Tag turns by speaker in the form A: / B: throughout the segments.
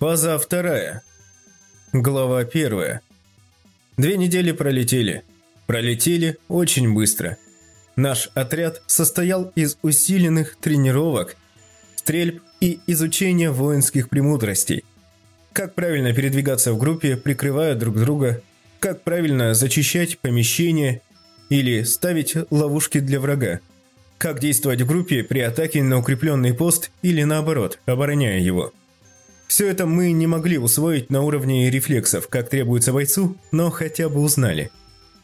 A: Фаза вторая. Глава первая. Две недели пролетели. Пролетели очень быстро. Наш отряд состоял из усиленных тренировок, стрельб и изучения воинских премудростей. Как правильно передвигаться в группе, прикрывая друг друга, как правильно зачищать помещения или ставить ловушки для врага, как действовать в группе при атаке на укрепленный пост или наоборот, обороняя его – все это мы не могли усвоить на уровне рефлексов, как требуется бойцу, но хотя бы узнали.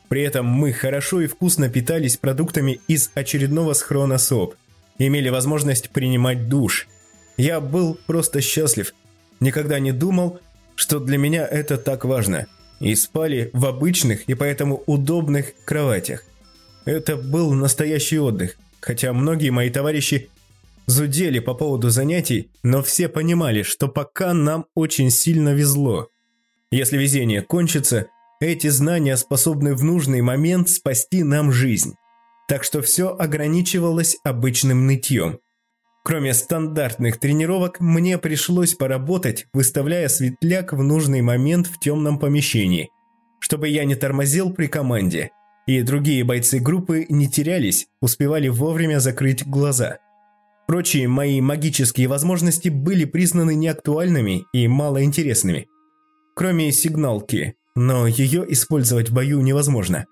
A: При этом мы хорошо и вкусно питались продуктами из очередного схрона СОП, имели возможность принимать душ. Я был просто счастлив. Никогда не думал, что для меня это так важно. И спали в обычных и поэтому удобных кроватях. Это был настоящий отдых, хотя многие мои товарищи зудели по поводу занятий, но все понимали, что пока нам очень сильно везло. Если везение кончится, эти знания способны в нужный момент спасти нам жизнь. Так что все ограничивалось обычным нытьем. Кроме стандартных тренировок, мне пришлось поработать, выставляя светляк в нужный момент в темном помещении, чтобы я не тормозил при команде, и другие бойцы группы не терялись, успевали вовремя закрыть глаза – Прочие мои магические возможности были признаны неактуальными и малоинтересными. Кроме сигналки, но ее использовать в бою невозможно.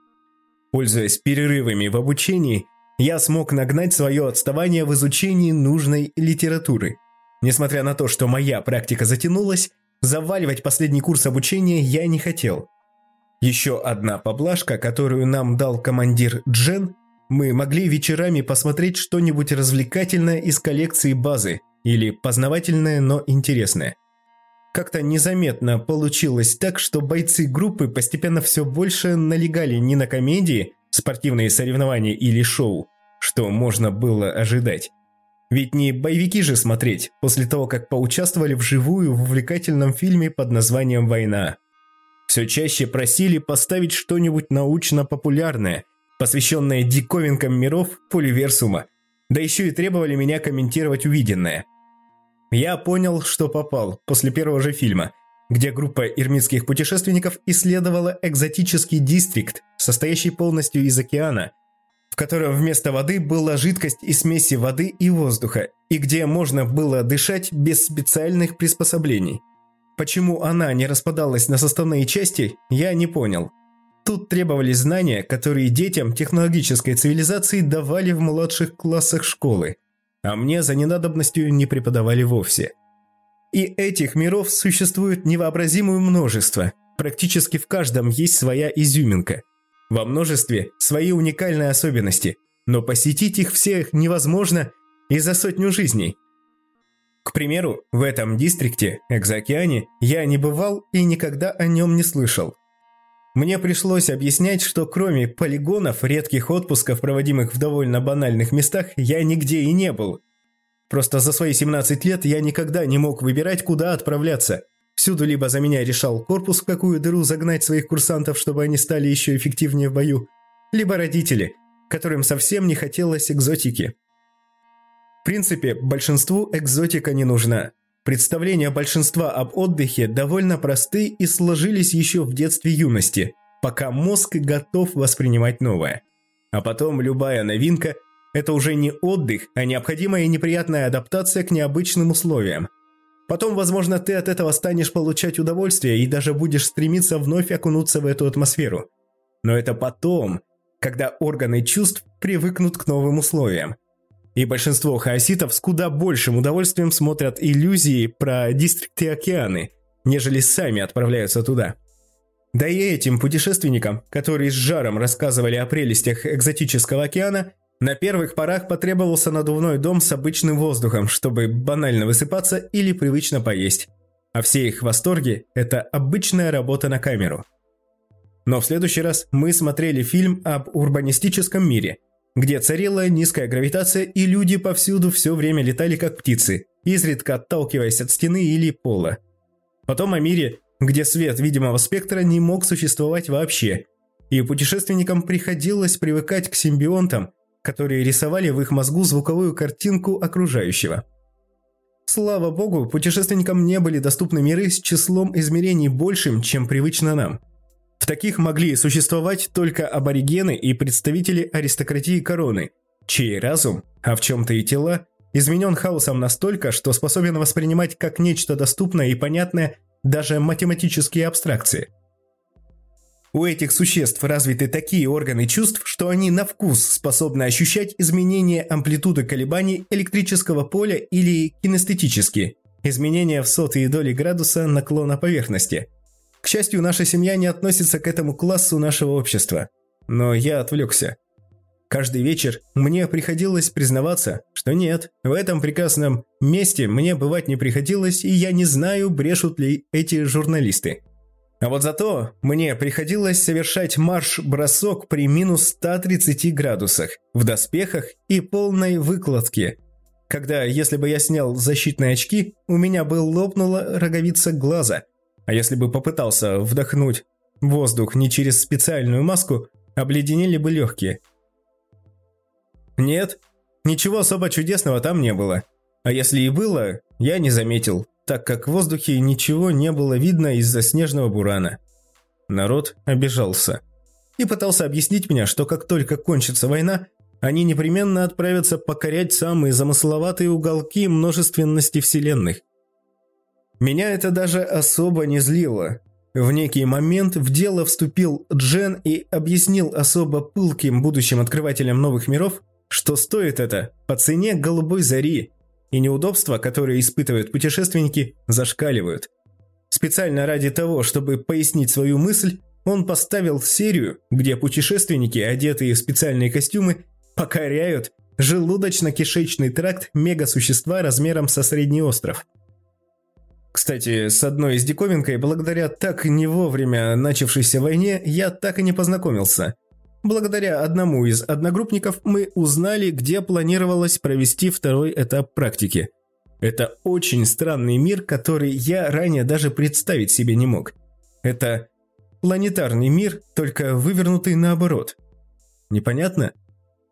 A: Пользуясь перерывами в обучении, я смог нагнать свое отставание в изучении нужной литературы. Несмотря на то, что моя практика затянулась, заваливать последний курс обучения я не хотел. Еще одна поблажка, которую нам дал командир Джен, мы могли вечерами посмотреть что-нибудь развлекательное из коллекции базы или познавательное, но интересное. Как-то незаметно получилось так, что бойцы группы постепенно все больше налегали не на комедии, спортивные соревнования или шоу, что можно было ожидать. Ведь не боевики же смотреть, после того, как поучаствовали вживую в увлекательном фильме под названием «Война». Все чаще просили поставить что-нибудь научно-популярное – посвященные диковинкам миров Поливерсума, да еще и требовали меня комментировать увиденное. Я понял, что попал после первого же фильма, где группа ирмитских путешественников исследовала экзотический дистрикт, состоящий полностью из океана, в котором вместо воды была жидкость из смеси воды и воздуха, и где можно было дышать без специальных приспособлений. Почему она не распадалась на составные части, я не понял. Тут требовались знания, которые детям технологической цивилизации давали в младших классах школы, а мне за ненадобностью не преподавали вовсе. И этих миров существует невообразимое множество, практически в каждом есть своя изюминка. Во множестве свои уникальные особенности, но посетить их всех невозможно и за сотню жизней. К примеру, в этом дистрикте, Экзокеане, я не бывал и никогда о нем не слышал. Мне пришлось объяснять, что кроме полигонов, редких отпусков, проводимых в довольно банальных местах, я нигде и не был. Просто за свои 17 лет я никогда не мог выбирать, куда отправляться. Всюду либо за меня решал корпус в какую дыру загнать своих курсантов, чтобы они стали еще эффективнее в бою, либо родители, которым совсем не хотелось экзотики. В принципе, большинству экзотика не нужна. Представления большинства об отдыхе довольно просты и сложились еще в детстве юности, пока мозг готов воспринимать новое. А потом любая новинка – это уже не отдых, а необходимая и неприятная адаптация к необычным условиям. Потом, возможно, ты от этого станешь получать удовольствие и даже будешь стремиться вновь окунуться в эту атмосферу. Но это потом, когда органы чувств привыкнут к новым условиям – и большинство хаоситов с куда большим удовольствием смотрят иллюзии про дистрикты океаны, нежели сами отправляются туда. Да и этим путешественникам, которые с жаром рассказывали о прелестях экзотического океана, на первых порах потребовался надувной дом с обычным воздухом, чтобы банально высыпаться или привычно поесть. А все их восторги – это обычная работа на камеру. Но в следующий раз мы смотрели фильм об урбанистическом мире – где царила низкая гравитация и люди повсюду все время летали как птицы, изредка отталкиваясь от стены или пола. Потом о мире, где свет видимого спектра не мог существовать вообще, и путешественникам приходилось привыкать к симбионтам, которые рисовали в их мозгу звуковую картинку окружающего. Слава богу, путешественникам не были доступны миры с числом измерений большим, чем привычно нам. В таких могли существовать только аборигены и представители аристократии короны, чей разум, а в чем-то и тела, изменен хаосом настолько, что способен воспринимать как нечто доступное и понятное даже математические абстракции. У этих существ развиты такие органы чувств, что они на вкус способны ощущать изменения амплитуды колебаний электрического поля или кинестетически, изменения в сотые доли градуса наклона поверхности. К счастью, наша семья не относится к этому классу нашего общества. Но я отвлекся. Каждый вечер мне приходилось признаваться, что нет, в этом прекрасном месте мне бывать не приходилось, и я не знаю, брешут ли эти журналисты. А вот зато мне приходилось совершать марш-бросок при минус 130 градусах, в доспехах и полной выкладке. Когда, если бы я снял защитные очки, у меня бы лопнула роговица глаза, а если бы попытался вдохнуть воздух не через специальную маску, обледенели бы легкие – нет, ничего особо чудесного там не было. А если и было, я не заметил, так как в воздухе ничего не было видно из-за снежного бурана. Народ обижался. И пытался объяснить мне, что как только кончится война, они непременно отправятся покорять самые замысловатые уголки множественности вселенных. Меня это даже особо не злило. В некий момент в дело вступил Джен и объяснил особо пылким будущим открывателям новых миров, что стоит это по цене голубой зари, и неудобства, которые испытывают путешественники, зашкаливают. Специально ради того, чтобы пояснить свою мысль, он поставил серию, где путешественники, одетые в специальные костюмы, покоряют желудочно-кишечный тракт мегасущества размером со средний остров. Кстати, с одной из диковинкой, благодаря так не вовремя начавшейся войне, я так и не познакомился – Благодаря одному из одногруппников мы узнали, где планировалось провести второй этап практики. Это очень странный мир, который я ранее даже представить себе не мог. Это планетарный мир, только вывернутый наоборот. Непонятно?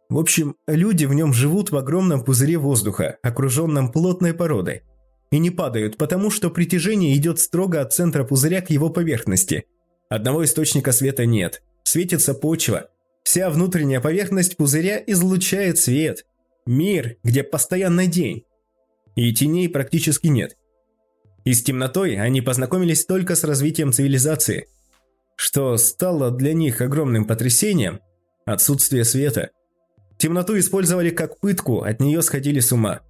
A: В общем, люди в нем живут в огромном пузыре воздуха, окруженном плотной породой. И не падают, потому что притяжение идет строго от центра пузыря к его поверхности. Одного источника света нет. Светится почва, Вся внутренняя поверхность пузыря излучает свет. Мир, где постоянно день. И теней практически нет. И с темнотой они познакомились только с развитием цивилизации. Что стало для них огромным потрясением – отсутствие света. Темноту использовали как пытку, от нее сходили с ума.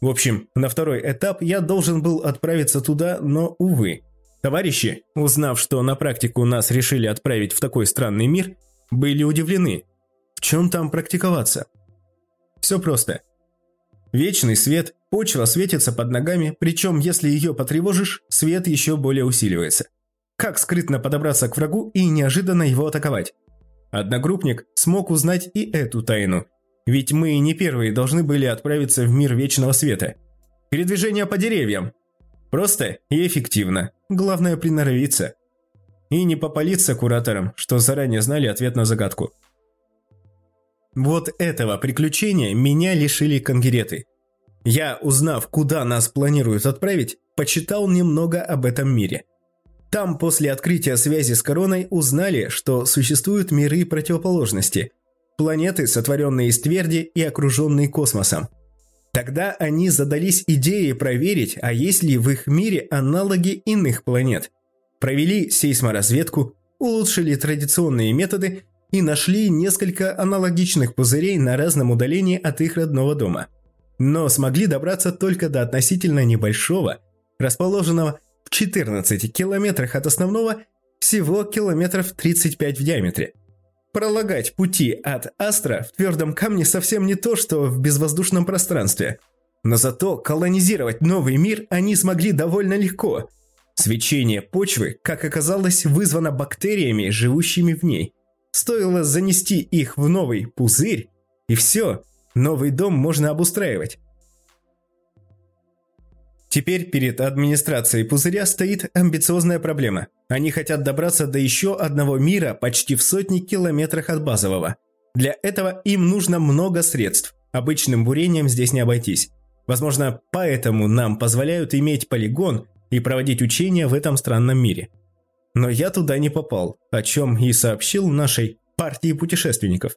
A: В общем, на второй этап я должен был отправиться туда, но, увы. Товарищи, узнав, что на практику нас решили отправить в такой странный мир, были удивлены. В чем там практиковаться? Все просто. Вечный свет, почва светится под ногами, причем если ее потревожишь, свет еще более усиливается. Как скрытно подобраться к врагу и неожиданно его атаковать? Одногруппник смог узнать и эту тайну, ведь мы не первые должны были отправиться в мир вечного света. Передвижение по деревьям. Просто и эффективно. Главное приноровиться и не попалиться кураторам, что заранее знали ответ на загадку. Вот этого приключения меня лишили конгереты. Я, узнав, куда нас планируют отправить, почитал немного об этом мире. Там после открытия связи с короной узнали, что существуют миры противоположности. Планеты, сотворенные из тверди и окруженные космосом. Тогда они задались идеей проверить, а есть ли в их мире аналоги иных планет – провели сейсморазведку, улучшили традиционные методы и нашли несколько аналогичных пузырей на разном удалении от их родного дома. Но смогли добраться только до относительно небольшого, расположенного в 14 километрах от основного, всего километров 35 в диаметре. Пролагать пути от Астра в твердом камне совсем не то, что в безвоздушном пространстве. Но зато колонизировать новый мир они смогли довольно легко – Свечение почвы, как оказалось, вызвано бактериями, живущими в ней. Стоило занести их в новый пузырь, и все, новый дом можно обустраивать. Теперь перед администрацией пузыря стоит амбициозная проблема. Они хотят добраться до еще одного мира почти в сотни километрах от базового. Для этого им нужно много средств. Обычным бурением здесь не обойтись. Возможно, поэтому нам позволяют иметь полигон и проводить учения в этом странном мире. Но я туда не попал, о чем и сообщил нашей партии путешественников.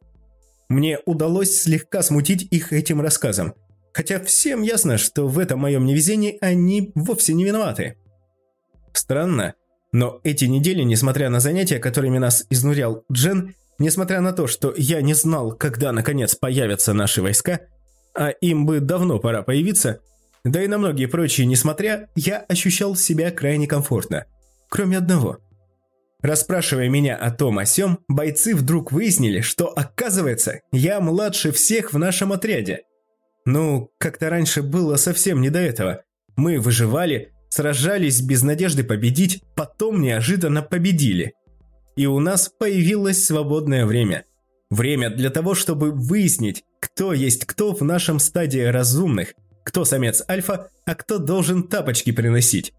A: Мне удалось слегка смутить их этим рассказом, хотя всем ясно, что в этом моем невезении они вовсе не виноваты. Странно, но эти недели, несмотря на занятия, которыми нас изнурял Джен, несмотря на то, что я не знал, когда наконец появятся наши войска, а им бы давно пора появиться, да и на многие прочие несмотря, я ощущал себя крайне комфортно. Кроме одного. Расспрашивая меня о том о сём, бойцы вдруг выяснили, что, оказывается, я младше всех в нашем отряде. Ну, как-то раньше было совсем не до этого. Мы выживали, сражались без надежды победить, потом неожиданно победили. И у нас появилось свободное время. Время для того, чтобы выяснить, кто есть кто в нашем стадии разумных, кто самец альфа, а кто должен тапочки приносить.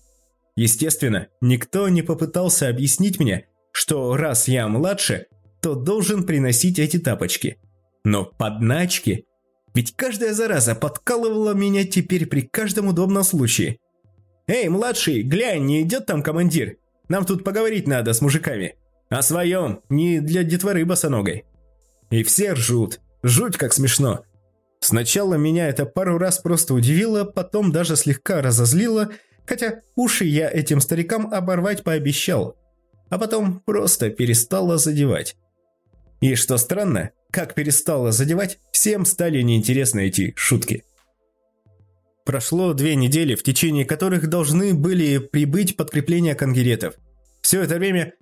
A: Естественно, никто не попытался объяснить мне, что раз я младше, то должен приносить эти тапочки. Но подначки... Ведь каждая зараза подкалывала меня теперь при каждом удобном случае. «Эй, младший, глянь, не идет там командир? Нам тут поговорить надо с мужиками. О своем, не для детворы босоногой». И все ржут. Жуть как смешно. Сначала меня это пару раз просто удивило, потом даже слегка разозлило, хотя уши я этим старикам оборвать пообещал. А потом просто перестало задевать. И что странно, как перестало задевать, всем стали неинтересны эти шутки. Прошло две недели, в течение которых должны были прибыть подкрепления конгеретов. Все это время...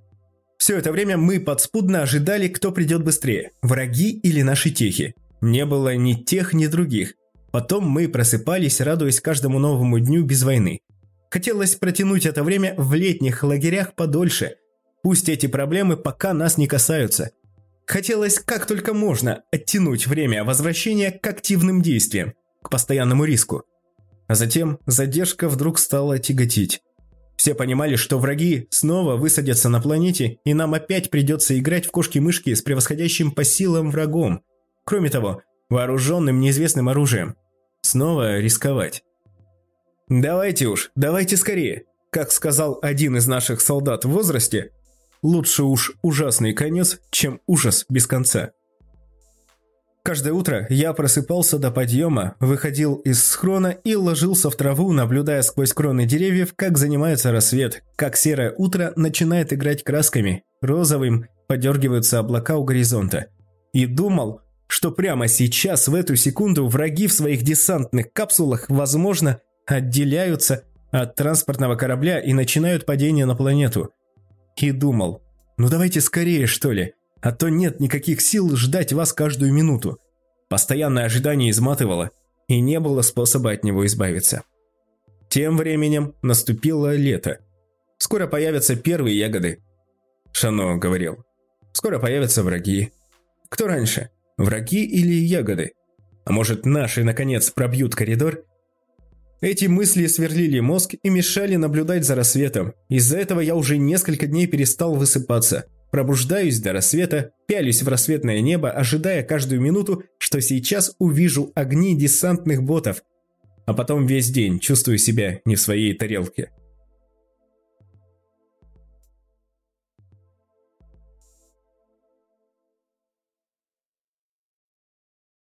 A: Все это время мы подспудно ожидали, кто придет быстрее, враги или наши техи. Не было ни тех, ни других. Потом мы просыпались, радуясь каждому новому дню без войны. Хотелось протянуть это время в летних лагерях подольше. Пусть эти проблемы пока нас не касаются. Хотелось как только можно оттянуть время возвращения к активным действиям, к постоянному риску. А затем задержка вдруг стала тяготить. Все понимали, что враги снова высадятся на планете, и нам опять придется играть в кошки-мышки с превосходящим по силам врагом. Кроме того, вооруженным неизвестным оружием. Снова рисковать. «Давайте уж, давайте скорее!» Как сказал один из наших солдат в возрасте, лучше уж ужасный конец, чем ужас без конца. Каждое утро я просыпался до подъема, выходил из схрона и ложился в траву, наблюдая сквозь кроны деревьев, как занимается рассвет, как серое утро начинает играть красками, розовым подергиваются облака у горизонта. И думал, что прямо сейчас, в эту секунду, враги в своих десантных капсулах, возможно, отделяются от транспортного корабля и начинают падение на планету. И думал, ну давайте скорее, что ли, а то нет никаких сил ждать вас каждую минуту. Постоянное ожидание изматывало, и не было способа от него избавиться. Тем временем наступило лето. Скоро появятся первые ягоды. Шано говорил. Скоро появятся враги. Кто раньше, враги или ягоды? А может, наши, наконец, пробьют коридор? Эти мысли сверлили мозг и мешали наблюдать за рассветом. Из-за этого я уже несколько дней перестал высыпаться – Пробуждаюсь до рассвета, пялюсь в рассветное небо, ожидая каждую минуту, что сейчас увижу огни десантных ботов. А потом весь день чувствую себя не в своей тарелке.